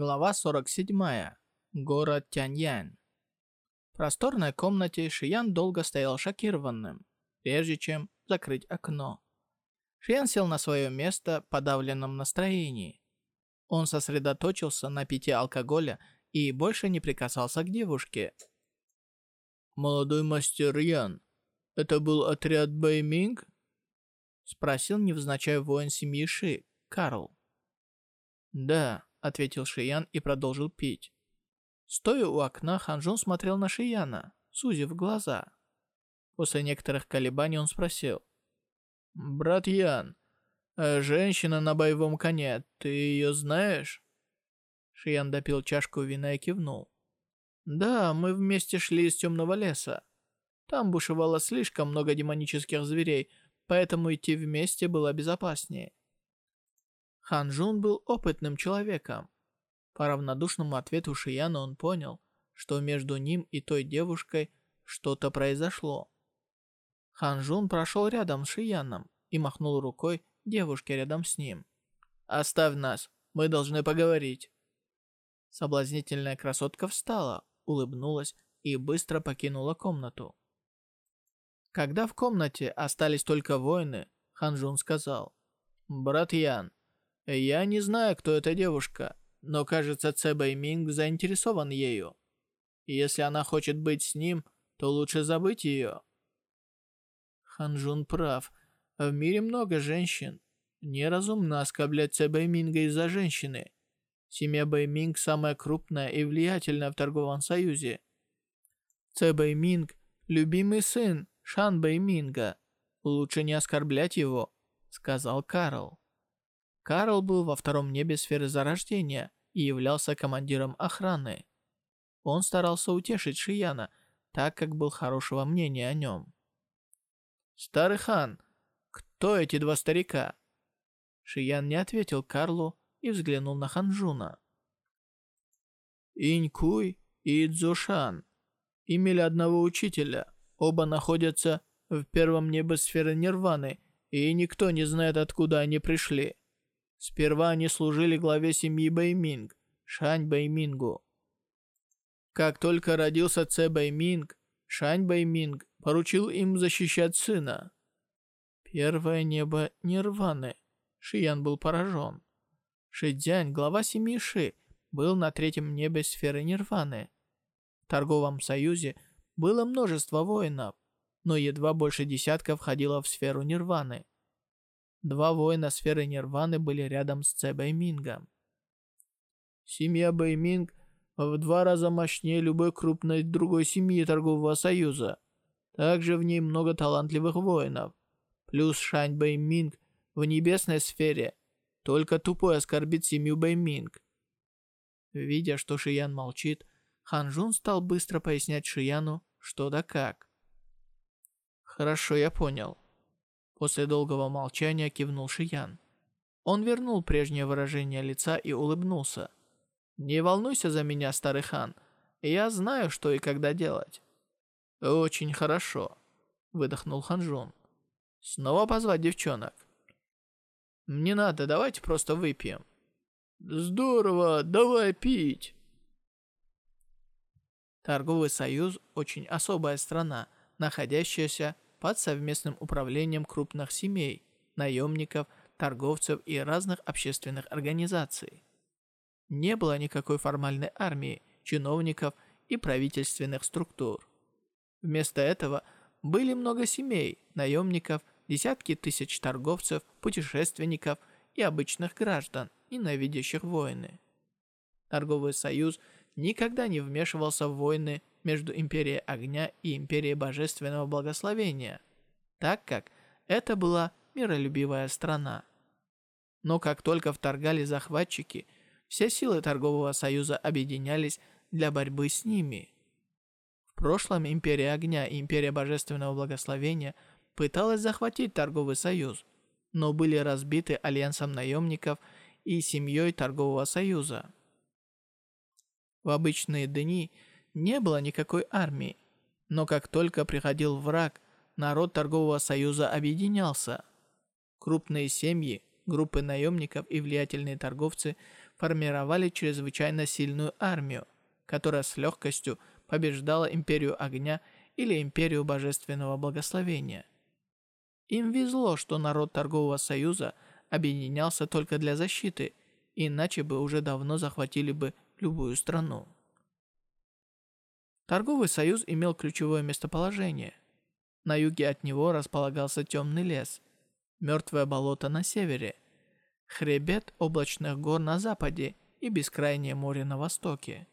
Глава 47. Город Тяньян. В просторной комнате Шиян долго стоял шокированным, прежде чем закрыть окно. Шиян сел на свое место в подавленном настроении. Он сосредоточился на питье алкоголя и больше не прикасался к девушке. «Молодой мастер Ян, это был отряд Бэйминг?» Спросил невзначай воин семьи Ши, Карл. «Да», — ответил Шиян и продолжил пить. Стоя у окна, Ханжун смотрел на Шияна, сузив глаза. После некоторых колебаний он спросил. «Брат Ян, а женщина на боевом коне, ты ее знаешь?» Шиян допил чашку вина и кивнул. «Да, мы вместе шли из темного леса. Там бушевало слишком много демонических зверей, поэтому идти вместе было безопаснее. Хан Жун был опытным человеком. По равнодушному ответу Шияна он понял, что между ним и той девушкой что-то произошло. Хан Жун прошел рядом с Шияном и махнул рукой девушке рядом с ним. «Оставь нас, мы должны поговорить». Соблазнительная красотка встала, улыбнулась и быстро покинула комнату. Когда в комнате остались только воины, Хан Жун сказал, «Брат Ян, я не знаю, кто эта девушка, но кажется, Цэ Бэйминг заинтересован ею. Если она хочет быть с ним, то лучше забыть ее. Ханжун прав. В мире много женщин. Неразумно оскорблять Цэ Бэйминга из-за женщины. Семья Бэйминг самая крупная и влиятельная в торговом союзе. Цебэй Минг – любимый сын Шан Бэйминга. Лучше не оскорблять его, сказал Карл. Карл был во втором небе сферы зарождения и являлся командиром охраны. Он старался утешить Шияна, так как был хорошего мнения о нем. «Старый хан, кто эти два старика?» Шиян не ответил Карлу и взглянул на Ханжуна. Инькуй и Цзушан имели одного учителя. Оба находятся в первом небе сферы Нирваны, и никто не знает, откуда они пришли. Сперва они служили главе семьи Бэйминг, Шань Бэймингу. Как только родился Цэ Бэйминг, Шань Бэйминг поручил им защищать сына. Первое небо Нирваны. Шиян был поражен. Шидзянь, глава семьи Ши, был на третьем небе сферы Нирваны. В торговом союзе было множество воинов, но едва больше десятка входило в сферу Нирваны. Два воина сферы Нирваны были рядом с Цэ Бэймингом. Семья Бэйминг в два раза мощнее любой крупной другой семьи торгового союза. Также в ней много талантливых воинов. Плюс Шань Бэйминг в небесной сфере. Только тупой оскорбит семью Бэйминг. Видя, что Шиян молчит, Хан Жун стал быстро пояснять Шияну, что да как. «Хорошо, я понял. После долгого молчания кивнул Шиян. Он вернул прежнее выражение лица и улыбнулся. «Не волнуйся за меня, старый Хан. Я знаю, что и когда делать». «Очень хорошо», — выдохнул Ханжун. «Снова позвать девчонок?» «Не надо, давайте просто выпьем». «Здорово, давай пить!» Торговый союз – очень особая страна, находящаяся под совместным управлением крупных семей, наемников, торговцев и разных общественных организаций. Не было никакой формальной армии, чиновников и правительственных структур. Вместо этого были много семей, наемников, десятки тысяч торговцев, путешественников и обычных граждан, ненавидящих войны. Торговый союз никогда не вмешивался в войны между Империей Огня и Империей Божественного Благословения, так как это была миролюбивая страна. Но как только вторгали захватчики, все силы Торгового Союза объединялись для борьбы с ними. В прошлом Империя Огня и Империя Божественного Благословения пыталась захватить Торговый Союз, но были разбиты Альянсом наемников и семьей Торгового Союза. В обычные дни – не было никакой армии. Но как только приходил враг, народ торгового союза объединялся. Крупные семьи, группы наемников и влиятельные торговцы формировали чрезвычайно сильную армию, которая с легкостью побеждала Империю Огня или Империю Божественного Благословения. Им везло, что народ Торгового Союза объединялся только для защиты, иначе бы уже давно захватили бы любую страну. Торговый союз имел ключевое местоположение. На юге от него располагался темный лес, мертвое болото на севере, хребет облачных гор на западе и бескрайнее море на востоке.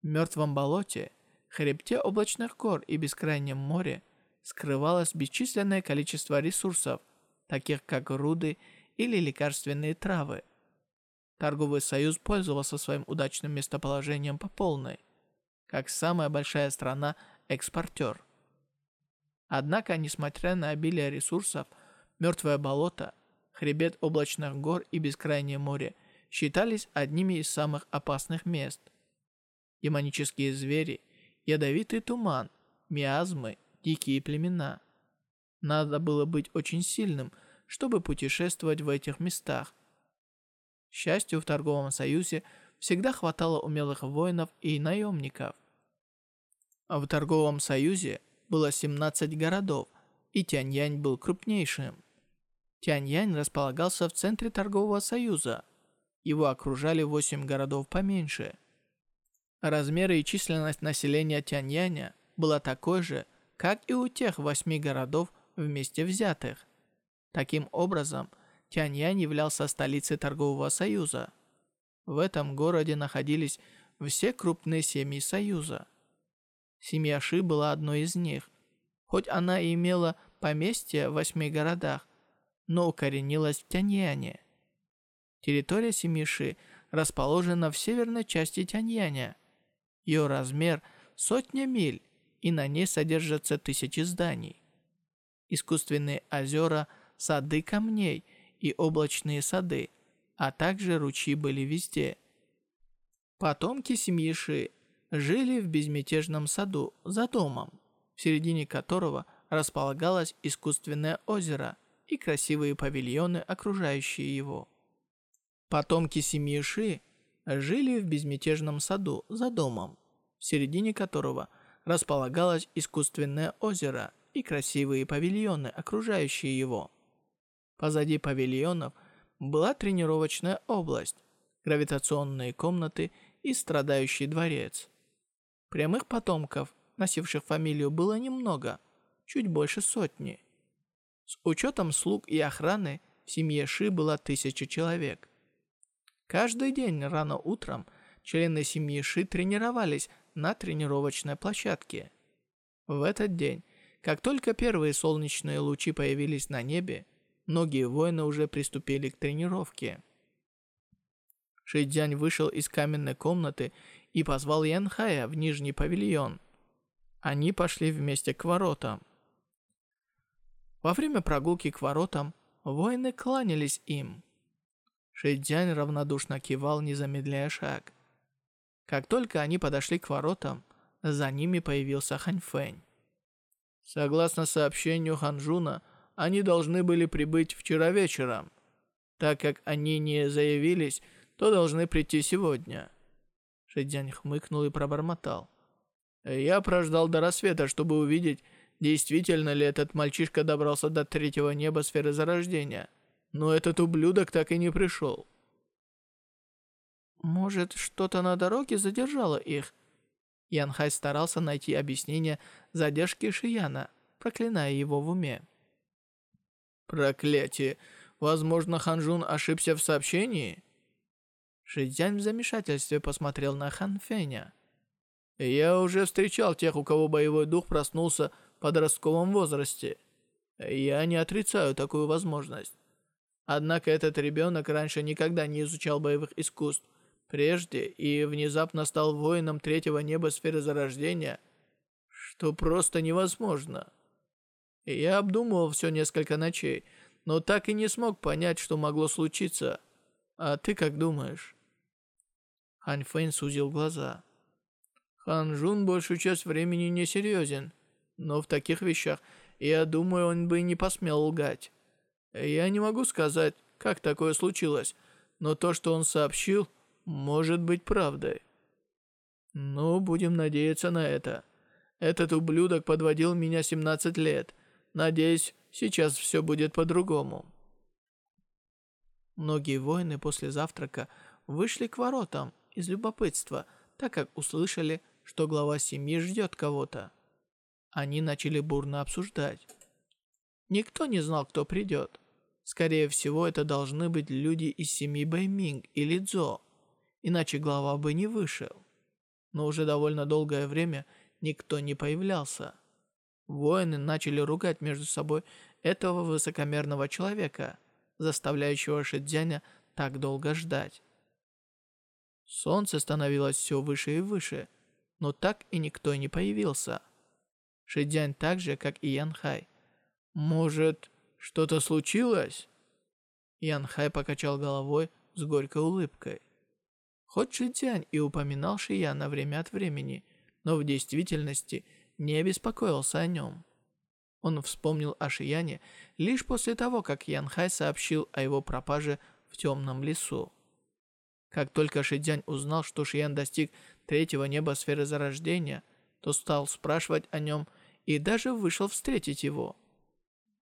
В мертвом болоте, хребте облачных гор и бескрайнем море скрывалось бесчисленное количество ресурсов, таких как руды или лекарственные травы. Торговый союз пользовался своим удачным местоположением по полной, как самая большая страна-экспортер. Однако, несмотря на обилие ресурсов, мертвое болото, хребет облачных гор и бескрайнее море считались одними из самых опасных мест. Демонические звери, ядовитый туман, миазмы дикие племена. Надо было быть очень сильным, чтобы путешествовать в этих местах. К счастью, в торговом союзе всегда хватало умелых воинов и наемников. В торговом союзе было 17 городов, и Тяньянь был крупнейшим. Тяньянь располагался в центре торгового союза. Его окружали 8 городов поменьше. Размеры и численность населения Тяньяня была такой же, как и у тех восьми городов вместе взятых. Таким образом, Тяньянь являлся столицей торгового союза. В этом городе находились все крупные семьи союза. Семья Ши была одной из них. Хоть она и имела поместье в восьми городах, но укоренилась в Тяньяне. Территория семьи Ши расположена в северной части Тяньяня. Ее размер – сотня миль, и на ней содержатся тысячи зданий. Искусственные озера, сады камней и облачные сады, а также ручьи были везде. Потомки семьи Ши жили в безмятежном саду за домом, в середине которого располагалось искусственное озеро и красивые павильоны, окружающие его. Потомки семьи Ши жили в безмятежном саду за домом, в середине которого – располагалось искусственное озеро и красивые павильоны, окружающие его. Позади павильонов была тренировочная область, гравитационные комнаты и страдающий дворец. Прямых потомков, носивших фамилию, было немного, чуть больше сотни. С учетом слуг и охраны в семье Ши было тысяча человек. Каждый день рано утром члены семьи Ши тренировались на тренировочной площадке. В этот день, как только первые солнечные лучи появились на небе, многие воины уже приступили к тренировке. Шидзянь вышел из каменной комнаты и позвал Янхая в нижний павильон. Они пошли вместе к воротам. Во время прогулки к воротам воины кланялись им. Шидзянь равнодушно кивал, не замедляя шаг. Как только они подошли к воротам, за ними появился Ханьфэнь. Согласно сообщению Ханжуна, они должны были прибыть вчера вечером. Так как они не заявились, то должны прийти сегодня. Шидзянь хмыкнул и пробормотал. Я прождал до рассвета, чтобы увидеть, действительно ли этот мальчишка добрался до третьего неба сферы зарождения. Но этот ублюдок так и не пришел. Может, что-то на дороге задержало их? Янхай старался найти объяснение задержки Шияна, проклиная его в уме. «Проклятие! Возможно, Ханжун ошибся в сообщении?» Шидзянь в замешательстве посмотрел на Хан Фэня. «Я уже встречал тех, у кого боевой дух проснулся в подростковом возрасте. Я не отрицаю такую возможность. Однако этот ребенок раньше никогда не изучал боевых искусств, прежде и внезапно стал воином третьего неба сферы зарождения, что просто невозможно. Я обдумывал все несколько ночей, но так и не смог понять, что могло случиться. А ты как думаешь?» Хань Фэнь сузил глаза. Хан Жун большую часть времени не серьезен, но в таких вещах, я думаю, он бы не посмел лгать. Я не могу сказать, как такое случилось, но то, что он сообщил, может быть правдой. Ну, будем надеяться на это. Этот ублюдок подводил меня 17 лет. Надеюсь, сейчас все будет по-другому. Многие воины после завтрака вышли к воротам из любопытства, так как услышали, что глава семьи ждет кого-то. Они начали бурно обсуждать. Никто не знал, кто придет. Скорее всего, это должны быть люди из семьи Бэйминг или Цзо, иначе глава бы не вышел. Но уже довольно долгое время никто не появлялся. Воины начали ругать между собой этого высокомерного человека, заставляющего Шидзяня так долго ждать. Солнце становилось все выше и выше, но так и никто не появился. Шидзянь так же, как и Янхай. «Может, что-то случилось?» Янхай покачал головой с горькой улыбкой. Хоть Шидзянь и упоминал Шияна время от времени, но в действительности не беспокоился о нем. Он вспомнил о Шияне лишь после того, как Янхай сообщил о его пропаже в темном лесу. Как только Шидзянь узнал, что Шиян достиг третьего неба сферы зарождения, то стал спрашивать о нем и даже вышел встретить его.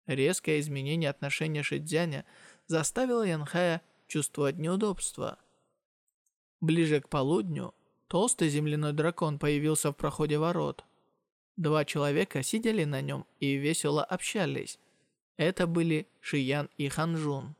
Резкое изменение отношения Шидзяня заставило Янхая чувствовать неудобство. Ближе к полудню толстый земляной дракон появился в проходе ворот. Два человека сидели на нем и весело общались. Это были Шиян и Ханжун.